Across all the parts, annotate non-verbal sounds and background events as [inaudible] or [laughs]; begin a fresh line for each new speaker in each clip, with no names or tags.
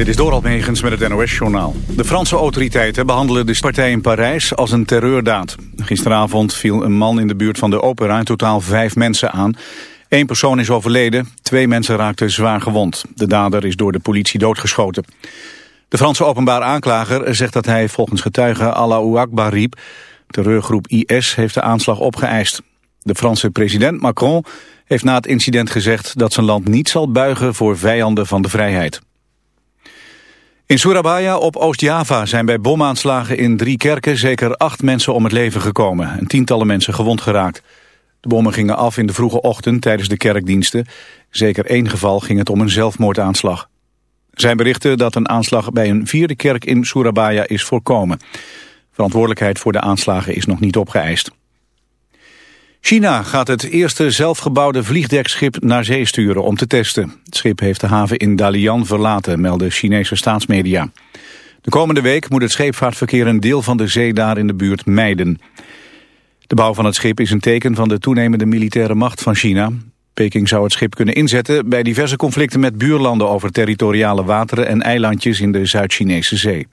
Dit is Doral Megens met het NOS-journaal. De Franse autoriteiten behandelen de partij in Parijs als een terreurdaad. Gisteravond viel een man in de buurt van de opera in totaal vijf mensen aan. Eén persoon is overleden, twee mensen raakten zwaar gewond. De dader is door de politie doodgeschoten. De Franse openbaar aanklager zegt dat hij volgens getuigen Allahu Akbar riep. Terreurgroep IS heeft de aanslag opgeëist. De Franse president Macron heeft na het incident gezegd dat zijn land niet zal buigen voor vijanden van de vrijheid. In Surabaya op Oost-Java zijn bij bomaanslagen in drie kerken zeker acht mensen om het leven gekomen en tientallen mensen gewond geraakt. De bommen gingen af in de vroege ochtend tijdens de kerkdiensten. Zeker één geval ging het om een zelfmoordaanslag. Er zijn berichten dat een aanslag bij een vierde kerk in Surabaya is voorkomen. Verantwoordelijkheid voor de aanslagen is nog niet opgeëist. China gaat het eerste zelfgebouwde vliegdekschip naar zee sturen om te testen. Het schip heeft de haven in Dalian verlaten, melden Chinese staatsmedia. De komende week moet het scheepvaartverkeer een deel van de zee daar in de buurt mijden. De bouw van het schip is een teken van de toenemende militaire macht van China. Peking zou het schip kunnen inzetten bij diverse conflicten met buurlanden over territoriale wateren en eilandjes in de Zuid-Chinese zee.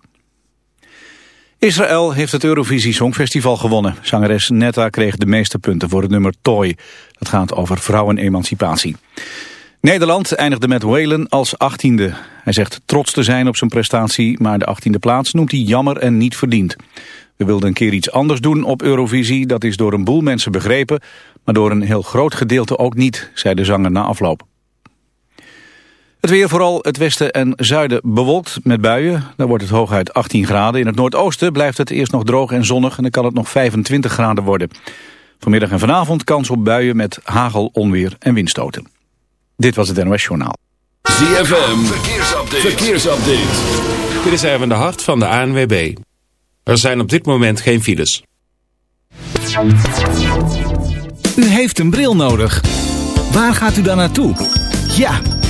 Israël heeft het Eurovisie Songfestival gewonnen. Zangeres Netta kreeg de meeste punten voor het nummer Toy. Dat gaat over vrouwenemancipatie. Nederland eindigde met Whalen als achttiende. Hij zegt trots te zijn op zijn prestatie, maar de achttiende plaats noemt hij jammer en niet verdiend. We wilden een keer iets anders doen op Eurovisie. Dat is door een boel mensen begrepen, maar door een heel groot gedeelte ook niet, zei de zanger na afloop. Het weer vooral het westen en zuiden bewolkt met buien. Dan wordt het hooguit 18 graden. In het noordoosten blijft het eerst nog droog en zonnig en dan kan het nog 25 graden worden. Vanmiddag en vanavond kans op buien met hagel, onweer en windstoten. Dit was het NOS Journaal.
ZFM, verkeersupdate. verkeersupdate.
Dit is even de hart van de ANWB. Er zijn op dit moment geen files.
U heeft een bril nodig. Waar gaat u dan naartoe? Ja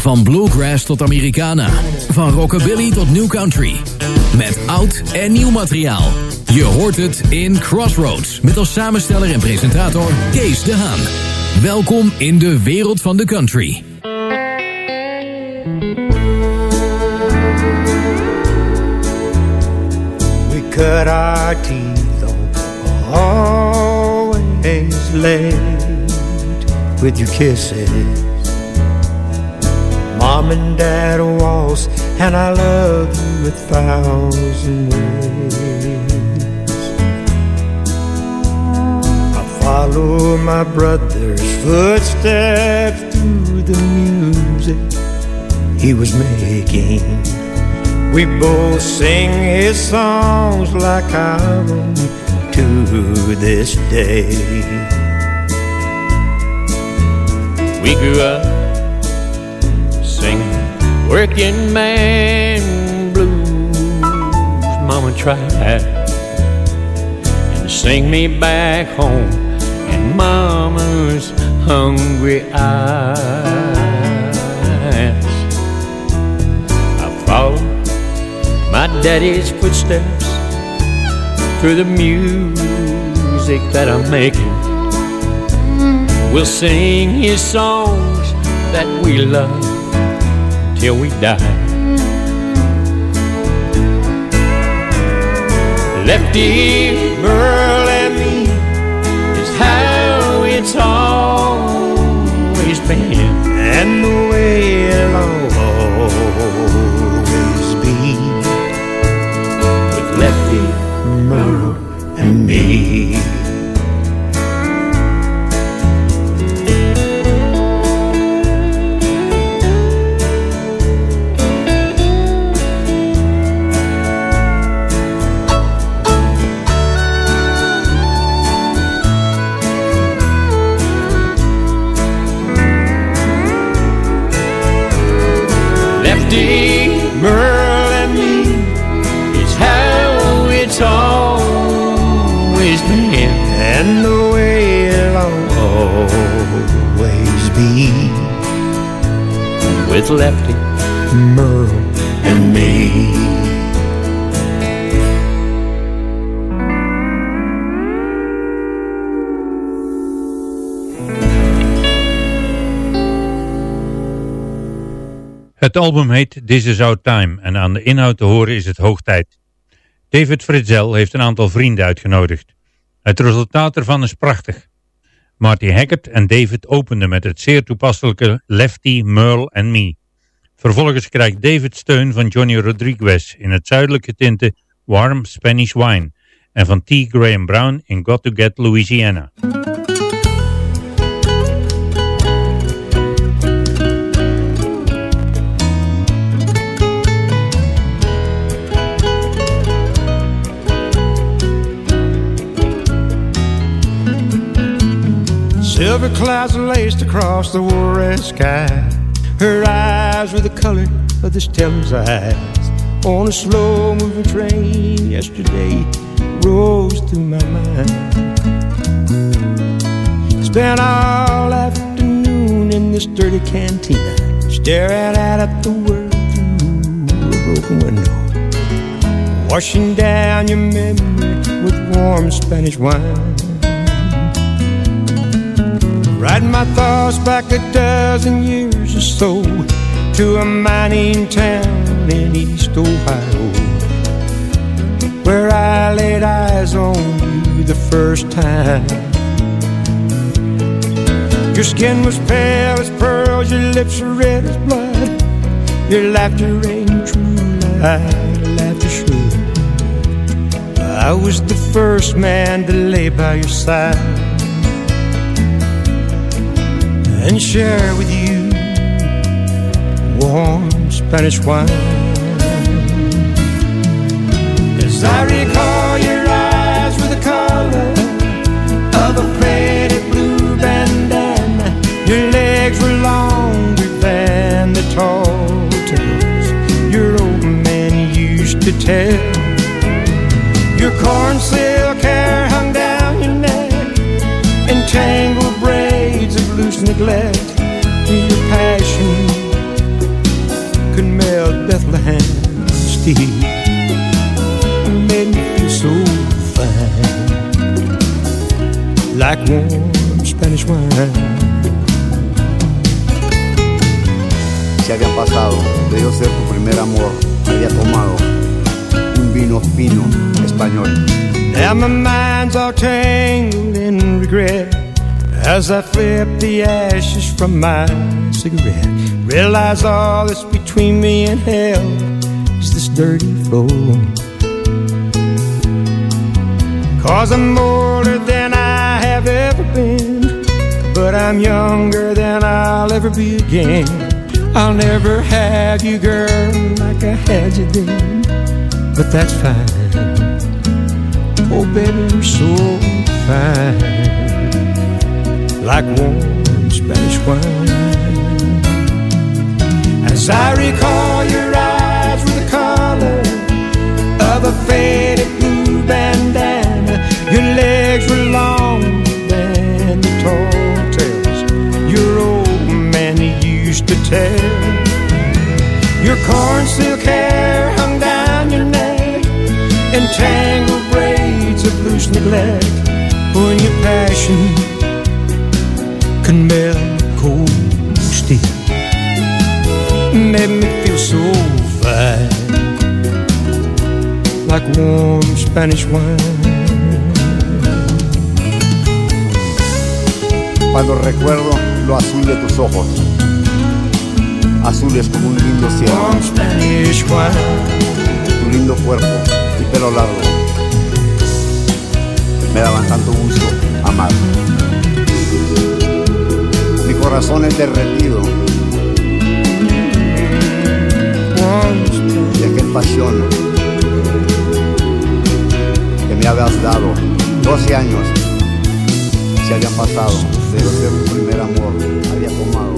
Van bluegrass tot Americana. Van rockabilly tot new country. Met oud en nieuw materiaal. Je hoort het in Crossroads. Met als samensteller en presentator Kees de Haan. Welkom in de wereld van de country.
We cut our teeth on always late with your kisses. Mom and dad waltz, and I love you a thousand ways. I follow my brother's footsteps through the music he was making. We both sing his songs like our own to this day. We grew up working man blues. Mama tried and sing me back home, and Mama's hungry eyes. I follow my daddy's footsteps through the music that I'm making. We'll sing his songs that we love till we die. Lefty Merle Lefty Merle and me.
Het album heet This Is Our Time en aan de inhoud te horen is het hoog tijd. David Fritzel heeft een aantal vrienden uitgenodigd. Het resultaat ervan is prachtig. Marty Hackett en David openden met het zeer toepasselijke Lefty, Merle and Me. Vervolgens krijgt David steun van Johnny Rodriguez in het zuidelijke tinte Warm Spanish Wine en van T. Graham Brown in Got to Get Louisiana.
Silver clouds laced across the red sky. Her eyes were the color of the Stella's eyes. On a slow moving train yesterday rose through my mind. Spent all afternoon in this dirty cantina, staring out at the world through a broken window. Washing down your memory with warm Spanish wine. Riding my thoughts back a dozen years or so to a mining town in East Ohio where I laid eyes on you the first time. Your skin was pale as pearls, your lips were red as blood. Your laughter rang true like laughter should. I was the first man to lay by your side and share with you warm Spanish wine. As I recall your eyes were the color of a faded blue bandana. Your legs were longer than the tall tales your old man used to tell. Your corn silk steel. Made me feel so fine, like warm Spanish wine.
Si había pasado de yo ser tu primer amor, había tomado un vino fino español.
Now my mind's all tangled in regret as I flip the ashes from my cigarette. Realize all that's between me and hell dirty floor. Cause I'm older than I have ever been, but I'm younger than I'll ever be again. I'll never have you, girl, like I had you then, but that's fine. Oh, baby, you're so fine, like warm Spanish wine. As I recall your eyes faded blue bandana. Your legs were longer than the tall tales your old man used to tell. Your corn silk hair hung down your neck in tangled braids of loose neglect. When your passion can melt cold steel, made me feel so like warm Spanish wine.
Cuando recuerdo lo azul de tus ojos, azules como un lindo cielo,
Warm Spanish wine.
tu lindo cuerpo y pelo largo, me daban tanto gusto amar. Mi corazón es derretido de aquel pasión me habías dado. 12 años se habían pasado de ser tu primer amor. Había tomado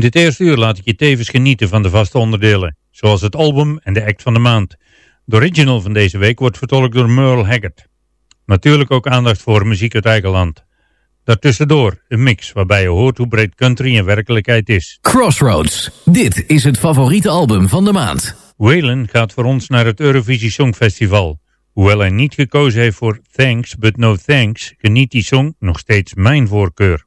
In
dit eerste uur laat ik je tevens genieten van de vaste onderdelen, zoals het album en de act van de maand. De original van deze week wordt vertolkt door Merle Haggard. Natuurlijk ook aandacht voor muziek uit eigen land. Daartussendoor een mix waarbij je hoort hoe breed country in werkelijkheid is.
Crossroads. Dit is het favoriete album van de maand.
Waylon gaat voor ons naar het Eurovisie Songfestival. Hoewel hij niet gekozen heeft voor Thanks But No Thanks, geniet die song nog steeds mijn voorkeur.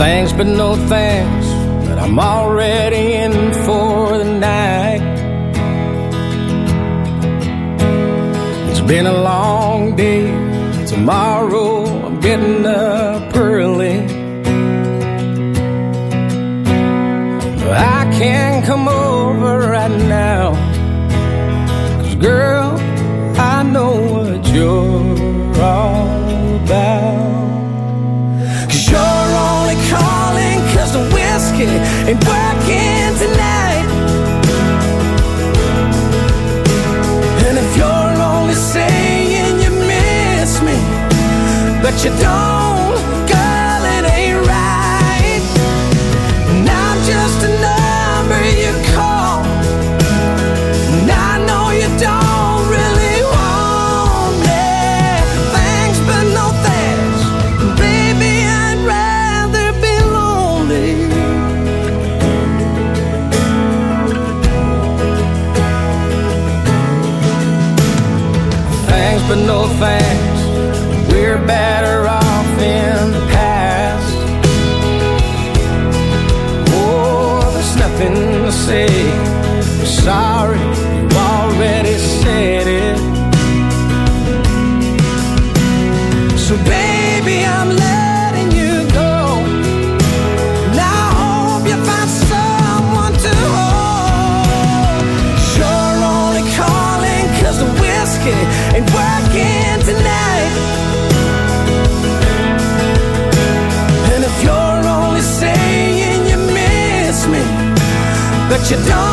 Thanks, but no thanks. But I'm already in for the night. It's been a long day. Tomorrow I'm getting up you don't, you don't,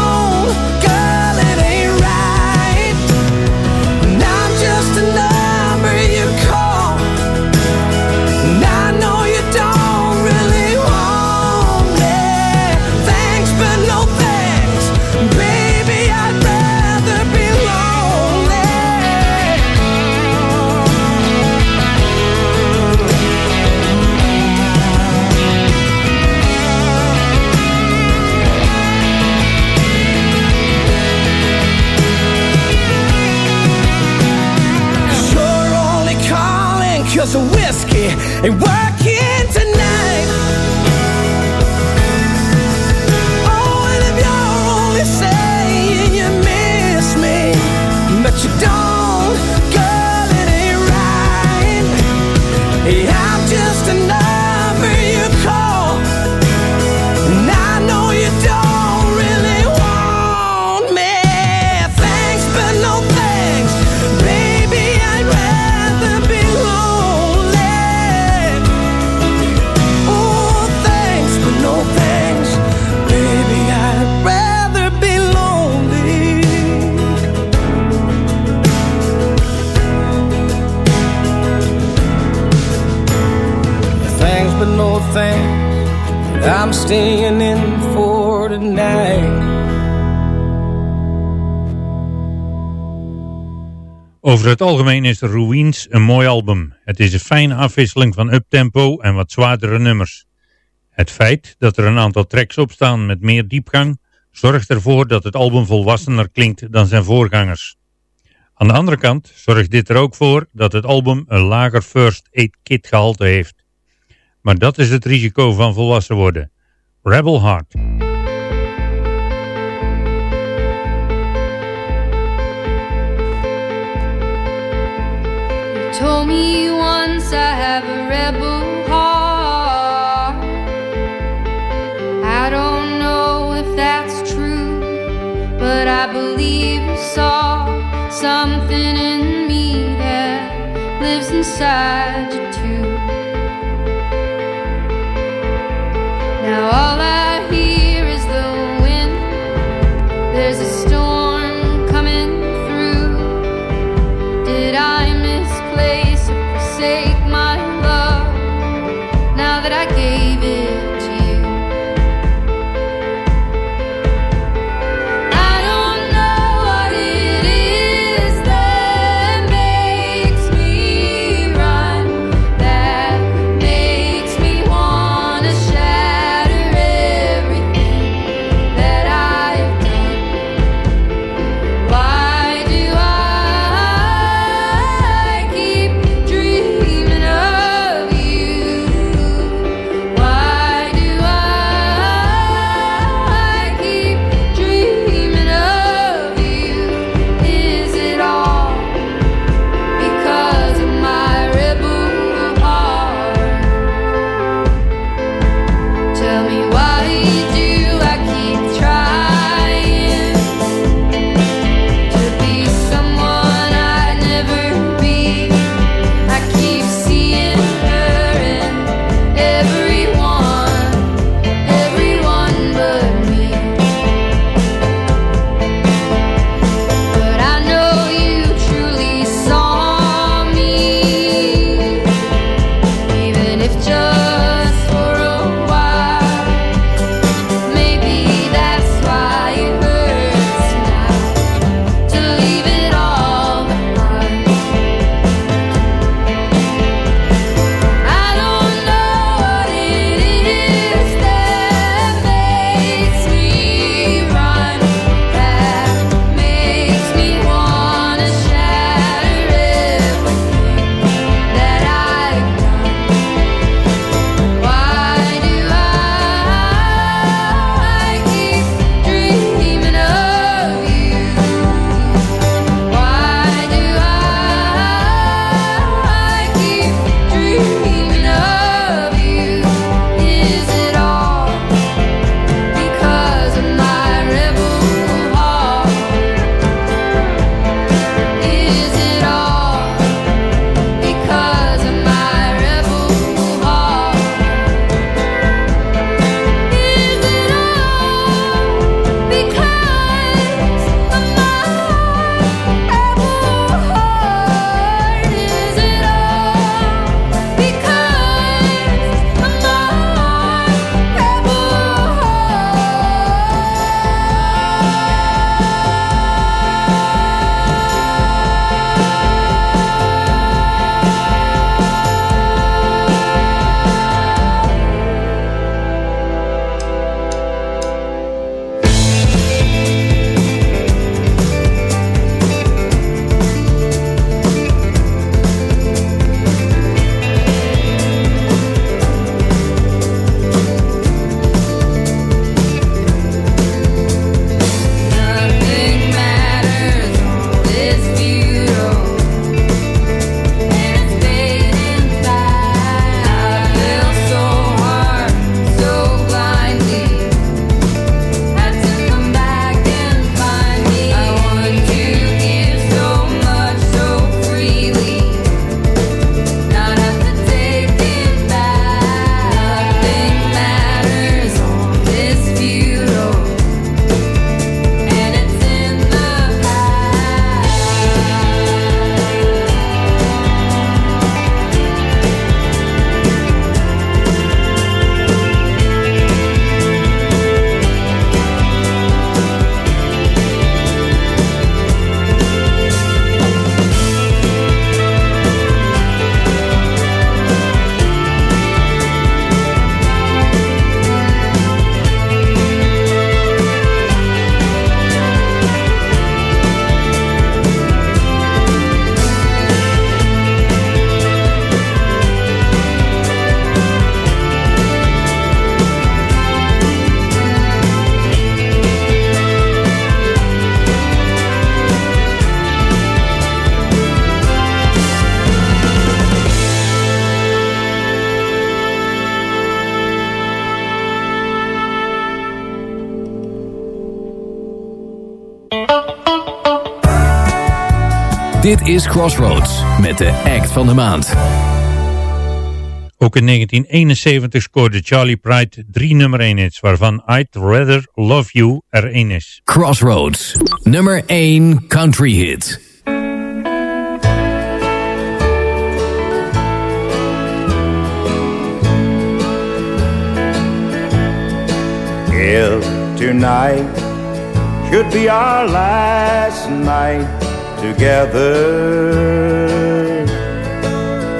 whiskey ain't staying in for tonight.
Over het algemeen is Ruins een mooi album. Het is een fijne afwisseling van uptempo en wat zwaardere nummers. Het feit dat er een aantal tracks op staan met meer diepgang zorgt ervoor dat het album volwassener klinkt dan zijn voorgangers. Aan de andere kant zorgt dit er ook voor dat het album een lager first aid kit gehalte heeft. Maar dat is het risico van volwassen worden. Rebel Heart.
You told me once I have a rebel heart. I don't know if that's true, but I believe you saw something in me that lives inside you all I
Dit is Crossroads met de act van de maand.
Ook in 1971 scoorde Charlie Pride drie nummer 1 hits, waarvan I'd Rather Love You er één is.
Crossroads, nummer 1 country hit.
If tonight should be our last night together,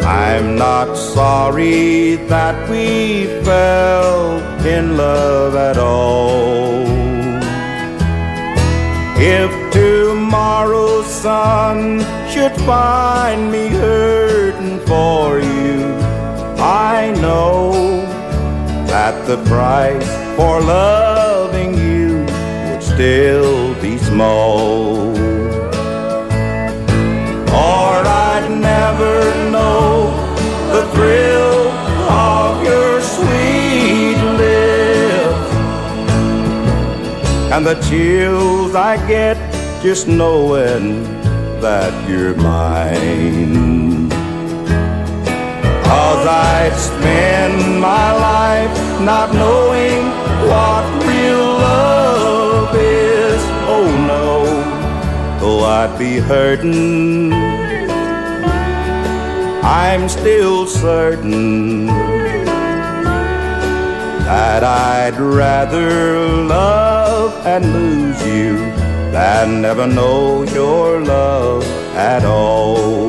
I'm not sorry that we fell in love at all. If tomorrow's sun should find me hurting for you, I know that the price for loving you would still be small. The chills I get just knowing that you're mine. Cause I'd spend my life not knowing what real love is. Oh no, though I'd be hurting, I'm still certain that I'd rather love and lose you than never know your love at all.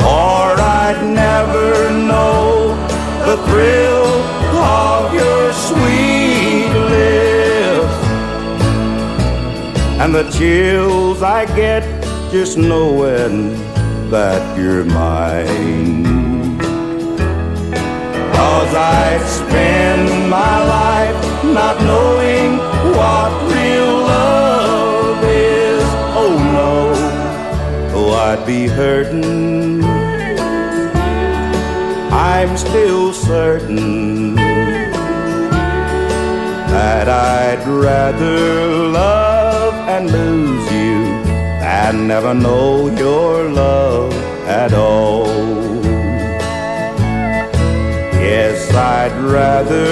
or I'd never know the thrill of your sweet lips and the chills I get just knowing that you're mine. Cause I spend my life not knowing what real love is. Oh no, though I'd be hurting. I'm still certain that I'd rather love and lose you than never know your love at all. Yes, I'd rather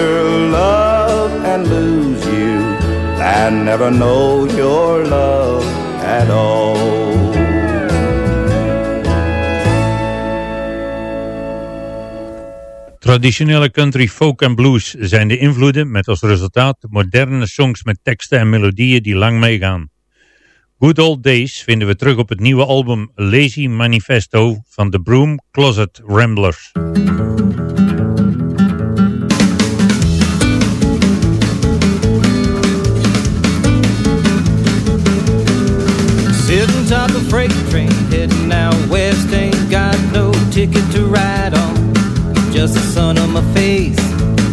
love and lose you than never know your love at all.
Traditionele country, folk en blues zijn de invloeden met als resultaat moderne songs met teksten en melodieën die lang meegaan. Good Old Days vinden we terug op het nieuwe album Lazy Manifesto van de Broom Closet Ramblers.
Sitting top of freight train, heading out west, ain't got no ticket to ride on. Just the sun on my face,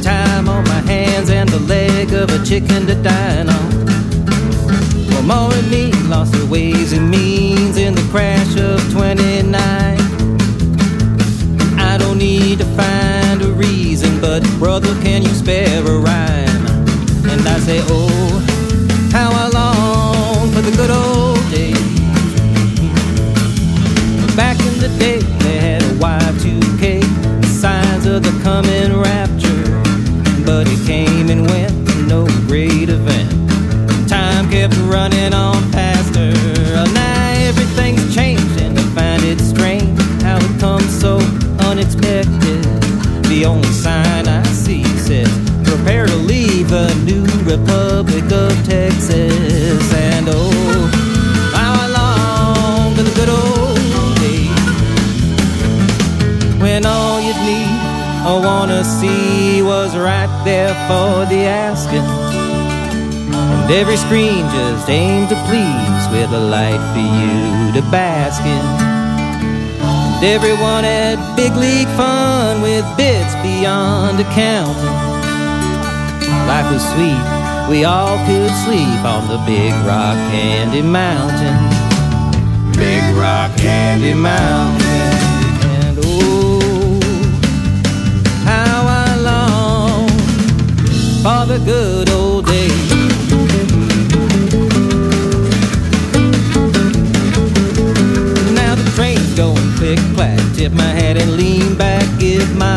time on my hands, and the leg of a chicken to dine on. Well, me lost their ways and means in the crash of 29. I don't need to find a reason, but brother, can you spare a rhyme? And I say, oh, how I long for the good old days. Back in the day, they had a Y2K, signs of the coming rapture. Republic of Texas. And oh, how I long for the good old days when all you'd need or wanna see was right there for the asking. And every screen just aimed to please with a light for you to bask in. And everyone had big league fun with bits beyond accounting. Life was sweet. We all could sleep on the Big Rock Candy Mountain. Big Rock Candy Mountain. And oh, how I long for the good old days. Now the train's going click clack. Tip my hat and lean back. Give my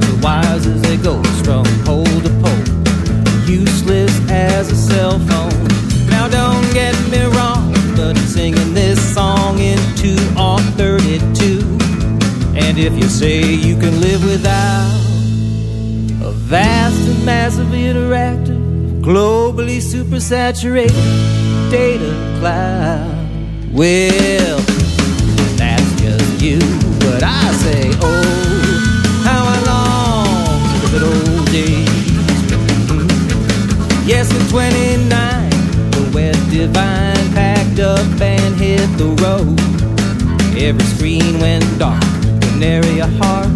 the wires as they go strong. pole to pole. Useless as a cell phone. Now don't get me wrong, but I'm singing this song in 2 or 32. And if you say you can live without a vast and massively interactive, globally supersaturated data cloud, well, that's just you. But I say, oh, Yes, in 29, the West Divine packed up and hit the road. Every screen went dark, canary a heart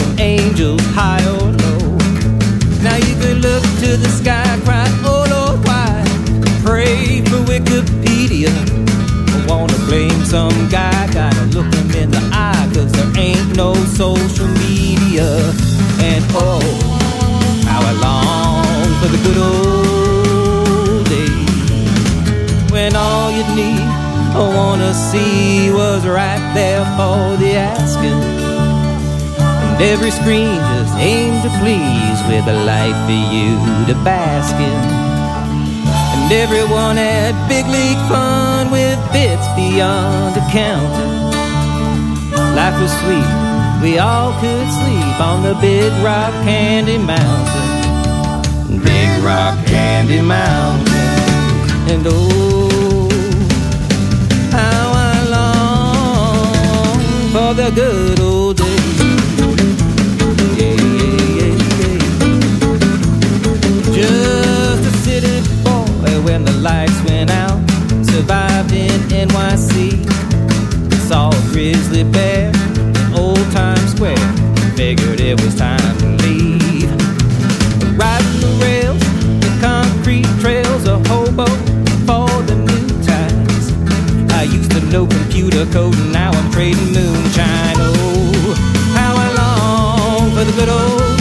from angels high or low. Now you could look to the sky, cry, oh Lord, why? Pray for Wikipedia. I wanna blame some guy, gotta look him in the eye, cause there ain't no social media. And oh, how I long for the good old all I wanna see, was right there for the asking. And every screen just aimed to please with a light for you to bask in. And everyone had big league fun with bits beyond accounting. Life was sweet, we all could sleep on the big rock candy mountain. Big rock candy mountain. And oh, the good old days. Yeah, yeah, yeah, yeah. Just a city boy when the lights went out. Survived in NYC. Saw a grizzly bear in Old Times Square. Figured it was time to leave. Riding the rails, the concrete trails, a hobo for the new times. I used to know computer code, and now I'm trading moonshine. For the good old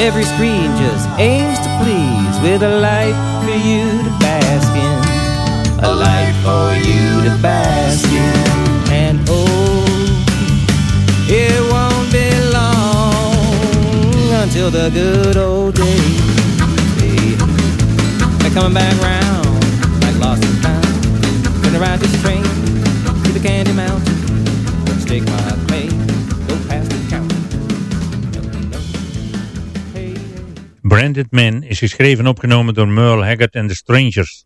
every screen just aims to please with a light for you to bask in. A light for you to bask in. And oh, it won't be long until the good old days. They're coming back round
Branded Man is geschreven en opgenomen door Merle Haggard en The Strangers.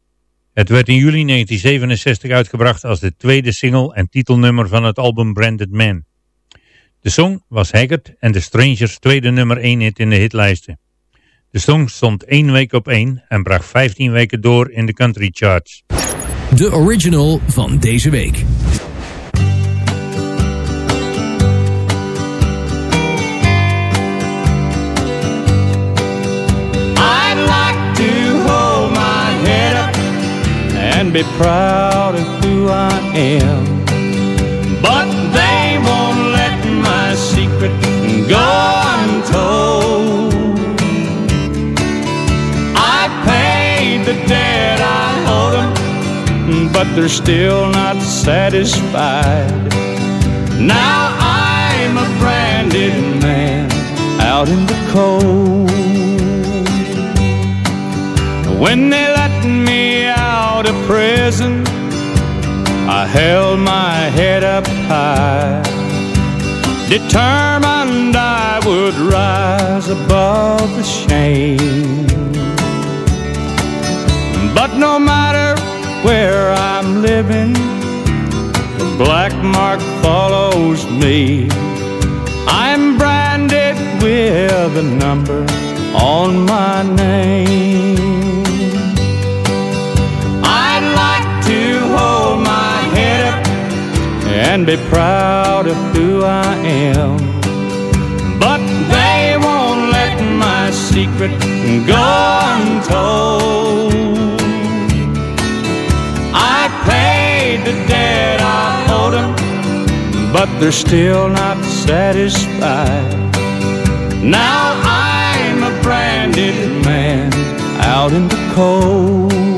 Het werd in juli 1967 uitgebracht als de tweede single en titelnummer van het album Branded Man. De song was Haggard en The Strangers tweede nummer 1 hit in de hitlijsten. De song stond één week op één en bracht 15 weken door in de country charts.
De original van deze week.
And be proud of who I am. But they won't let my secret go untold. I paid the debt I owed them, but they're still not satisfied. Now I'm a branded man out in the cold. When they prison, I held my head up high.
determined I would rise above the shame. But no matter where I'm living, the black mark follows me. I'm branded with a number on my name. And be proud of who I am. But they won't let my secret go untold. I paid the debt I owed them, but they're still not satisfied. Now I'm a branded man out in the cold.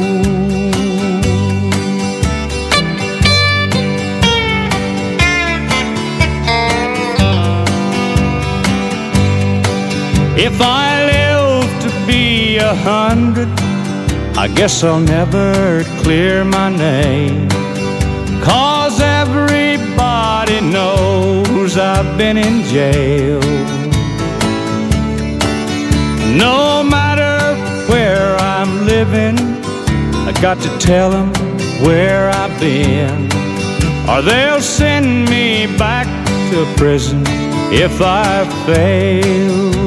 If I live to be a hundred, I guess I'll never clear my name. Cause everybody knows I've been in jail. No matter where I'm living, I got to tell them where I've been. Or they'll send me back to prison if I fail.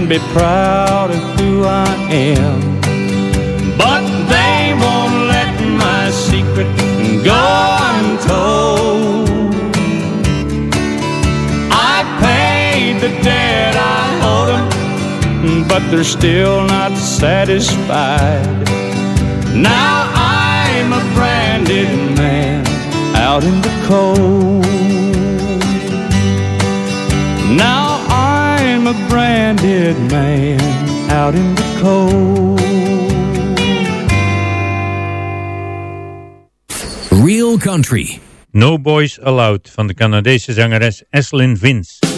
And be proud of who I am. But they won't let my secret go untold. I paid the debt I owed them, but they're still not satisfied. Now I'm a branded man out in the cold. Now a branded man out in the cold.
Real Country.
No Boys Allowed van de Canadese zangeres Eslyn Vince.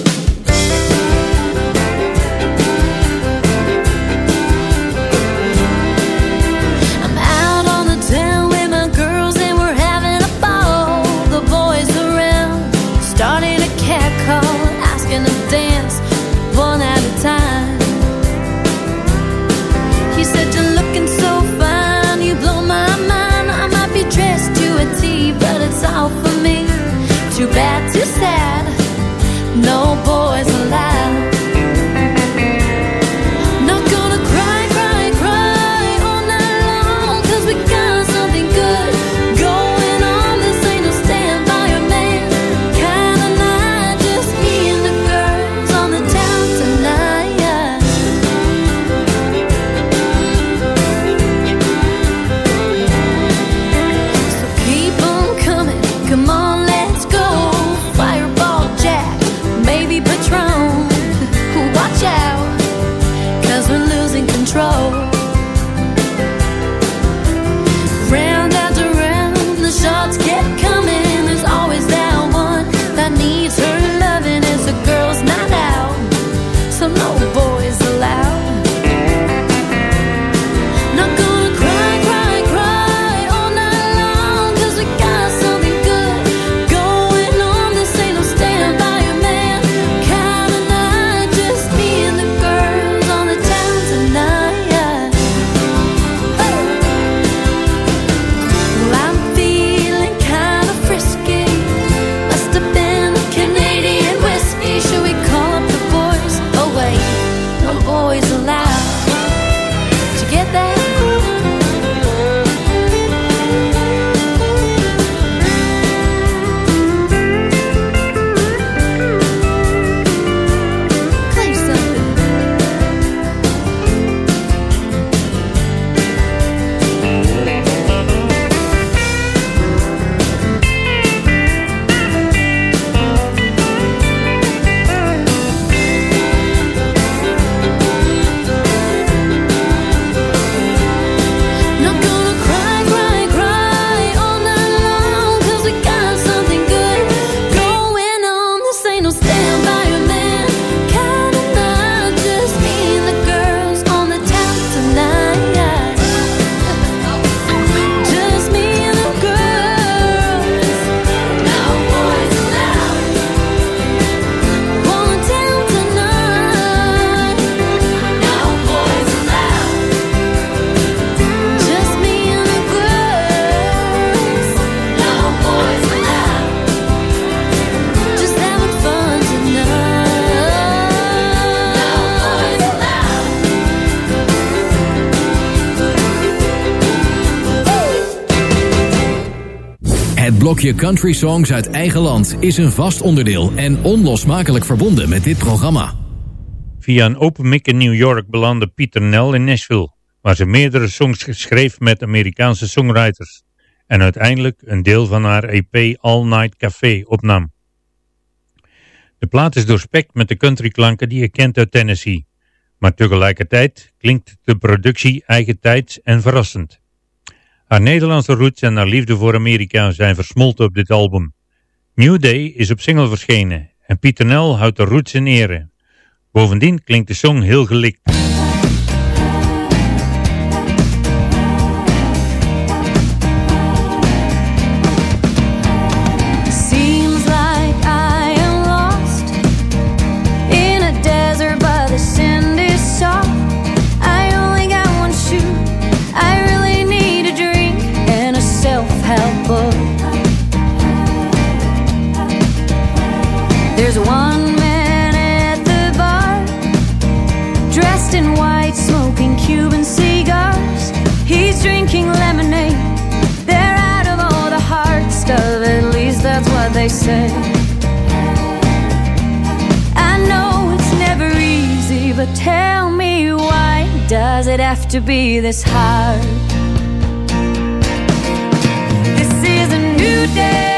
Blokje country songs uit eigen land is een vast onderdeel en onlosmakelijk verbonden met dit programma.
Via een open mic in New York belandde Pieter Nel in Nashville, waar ze meerdere songs schreef met Amerikaanse songwriters en uiteindelijk een deel van haar EP All Night Café opnam. De plaat is doorspekt met de countryklanken die je kent uit Tennessee, maar tegelijkertijd klinkt de productie eigentijds en verrassend. Haar Nederlandse roots en haar liefde voor Amerika zijn versmolten op dit album. New Day is op single verschenen en Pieter Nel houdt de roots in ere. Bovendien klinkt de song heel gelikt.
Does it have to be this hard? This is a new day,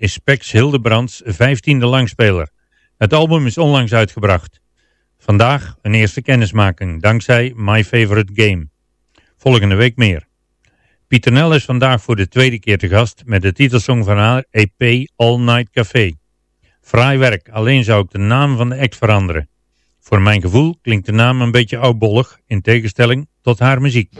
is
Spex Hildebrands vijftiende langspeler. Het album is onlangs uitgebracht. Vandaag een eerste kennismaking, dankzij My Favorite Game. Volgende week meer. Pieter Nel is vandaag voor de tweede keer te gast met de titelsong van haar EP All Night Café. Fraai werk, alleen zou ik de naam van de act veranderen. Voor mijn gevoel klinkt de naam een beetje oudbollig, in tegenstelling tot haar muziek.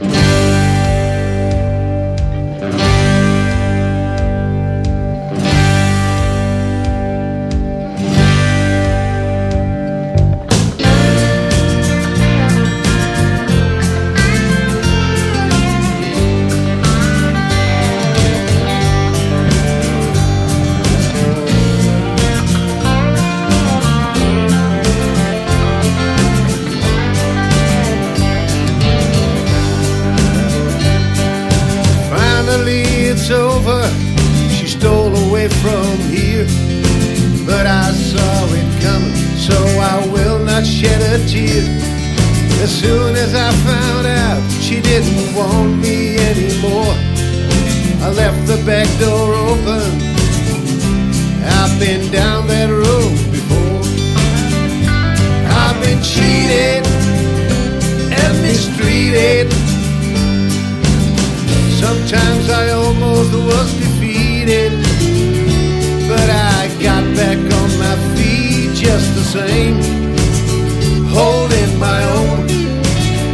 same. Holding my own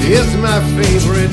is my favorite.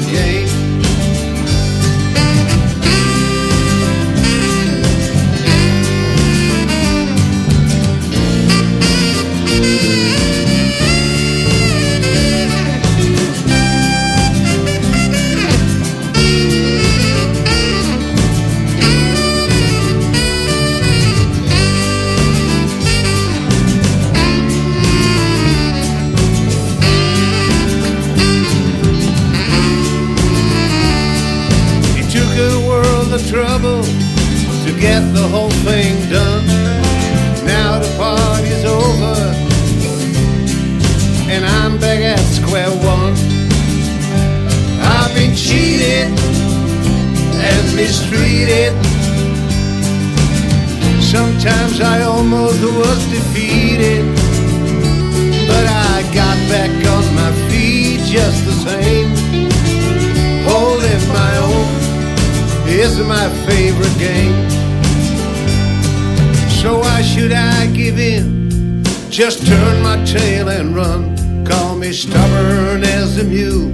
just turn my tail and run. Call me stubborn as a mule.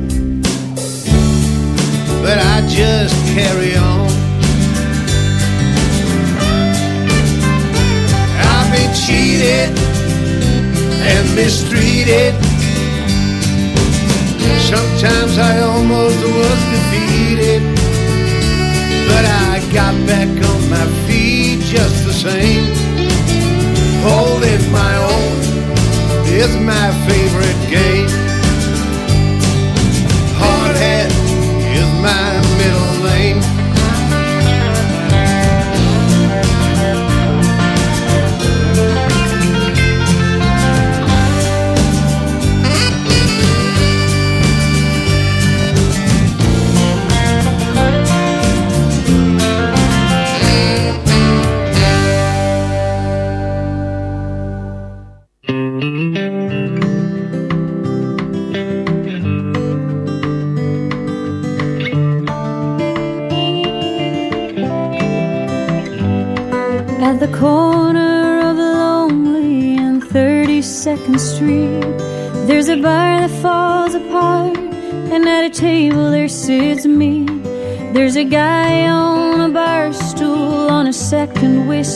But I just carry on. I've been cheated and mistreated. Sometimes I almost was defeated. But I got back on my feet just the same. is my favorite.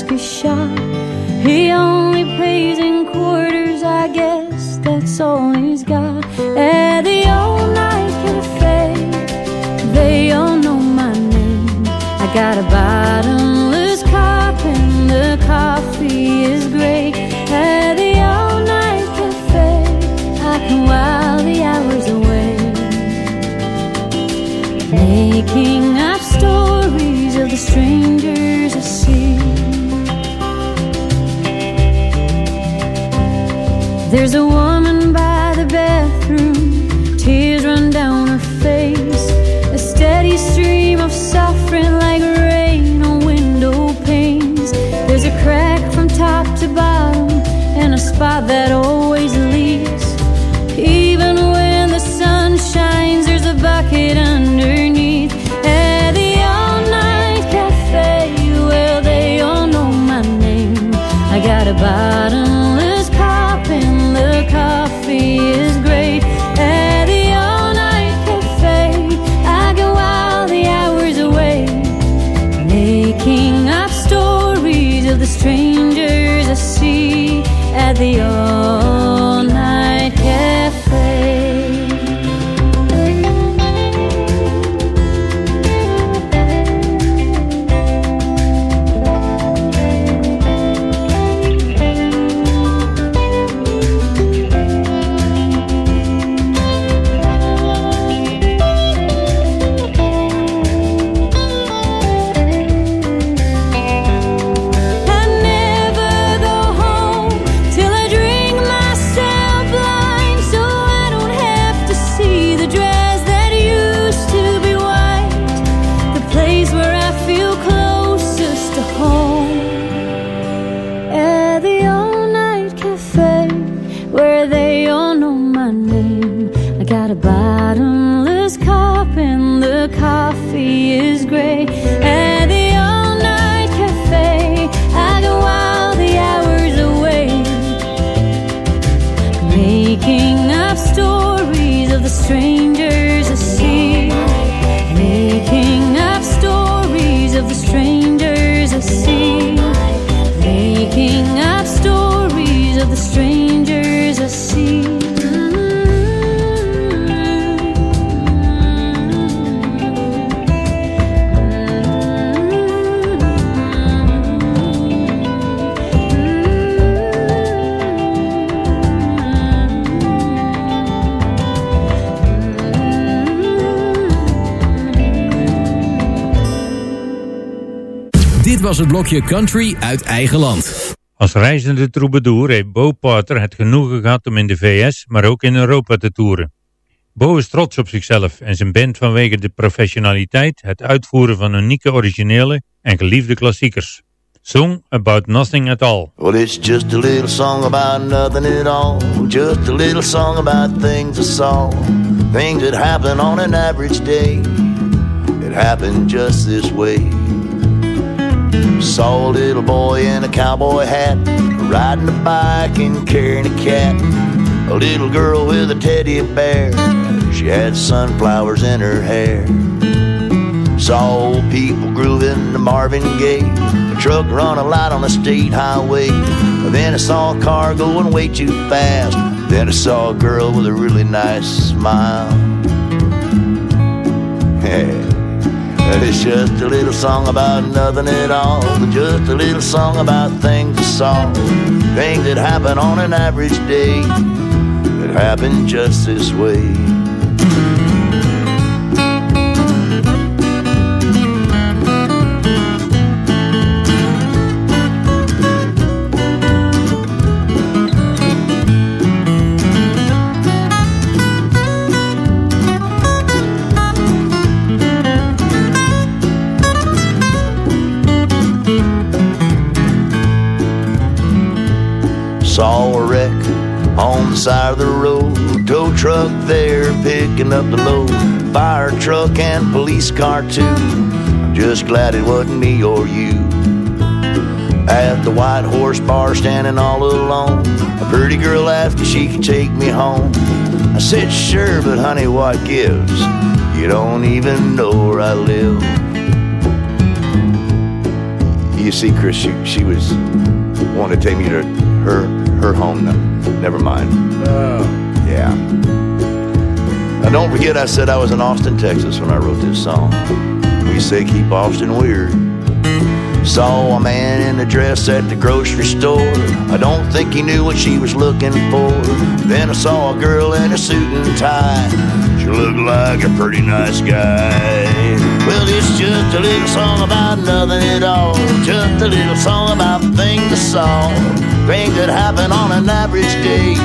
be
shy. Was het blokje Country uit eigen land.
Als reizende troubadour heeft Bo Porter het genoegen gehad om in de VS, maar ook in Europa te toeren. Bo is trots op zichzelf en zijn band vanwege de professionaliteit, het uitvoeren van unieke originele en geliefde klassiekers. Song About Nothing at All.
Well, it's just a little song about nothing at all. Just a little song about things I saw. Things that happen on an average day. It happened just this way. Saw a little boy in a cowboy hat, riding a bike and carrying a cat. A little girl with a teddy bear. She had sunflowers in her hair. Saw people grooving to Marvin Gaye. A truck run a light on the state highway. Then I saw a car going way too fast. Then I saw a girl with a really nice smile. [laughs] And it's just a little song about nothing at all. Just a little song about things I saw. Things that happen on an average day. That happen just this way. Side of the road. Tow truck there picking up the load. Fire truck and police car too. I'm just glad it wasn't me or you. At the White Horse Bar standing all alone. A pretty girl asked if she could take me home. I said sure, but honey, what gives? You don't even know where I live. You see, Chris, she, she was wanting to take me to her her home. No, never mind. Oh. Yeah. Now don't forget, I said I was in Austin, Texas when I wrote this song. We say keep Austin weird. Saw a man in a dress at the grocery store. I don't think he knew what she was looking for. Then I saw a girl in a suit and tie. She looked like a pretty nice guy. Well, it's just a little song about nothing at all. Just a little song about things I saw. Things that happen on an average day.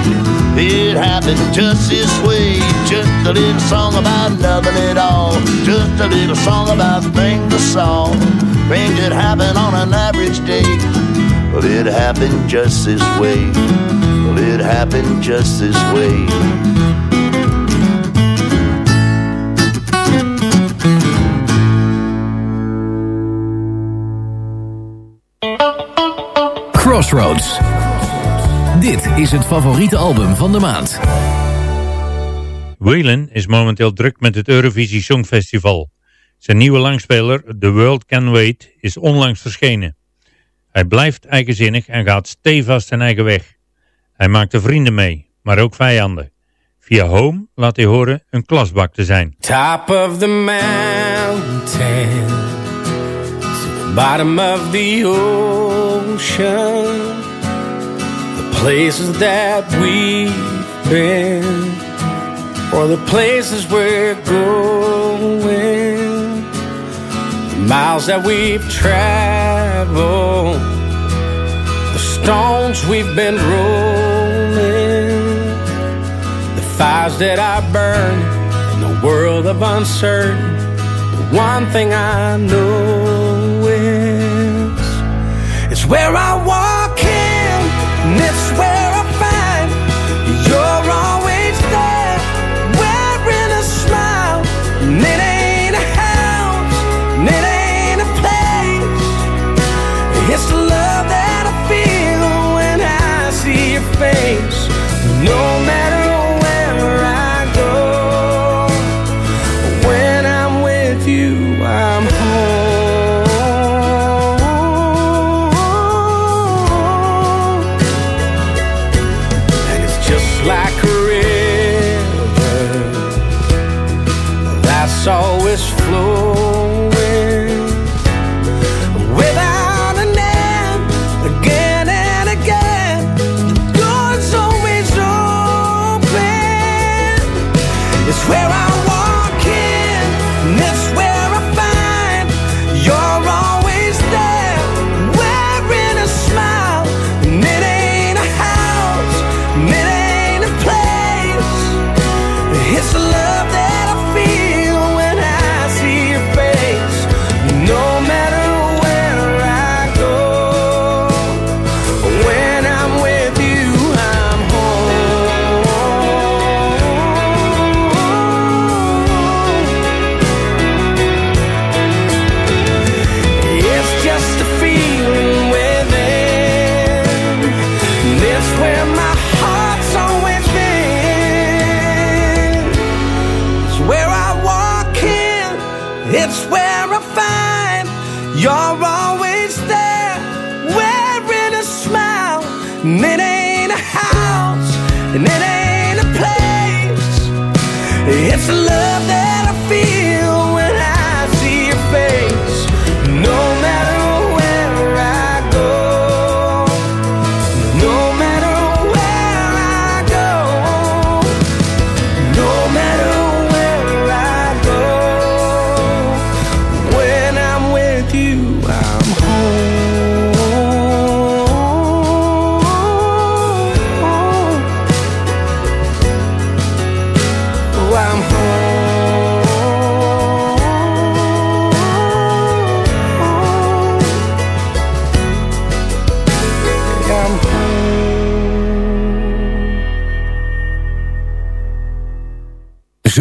It happened just this way. Just a little song about nothing at all. Just a little song about things I saw. Things that happen on an average day. Well, it happened just this way. Well, it happened just this way.
Crossroads. Dit is het favoriete album van de maand.
Waylon is momenteel druk met het Eurovisie Songfestival. Zijn nieuwe langspeler The World Can Wait is onlangs verschenen. Hij blijft eigenzinnig en gaat stevast zijn eigen weg. Hij maakt er vrienden mee, maar ook vijanden. Via Home laat hij horen een klasbak te zijn.
Top of the mountain bottom of the ocean. The places that we've been, or the places we're going. The miles that we've traveled, the stones we've been rolling the fires that I burn in the world of uncertain. The one thing I know where I walk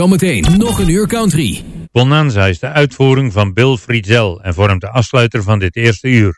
Zometeen nog een uur country.
Bonanza is de uitvoering van Bill Friedzel en vormt de afsluiter van dit eerste uur.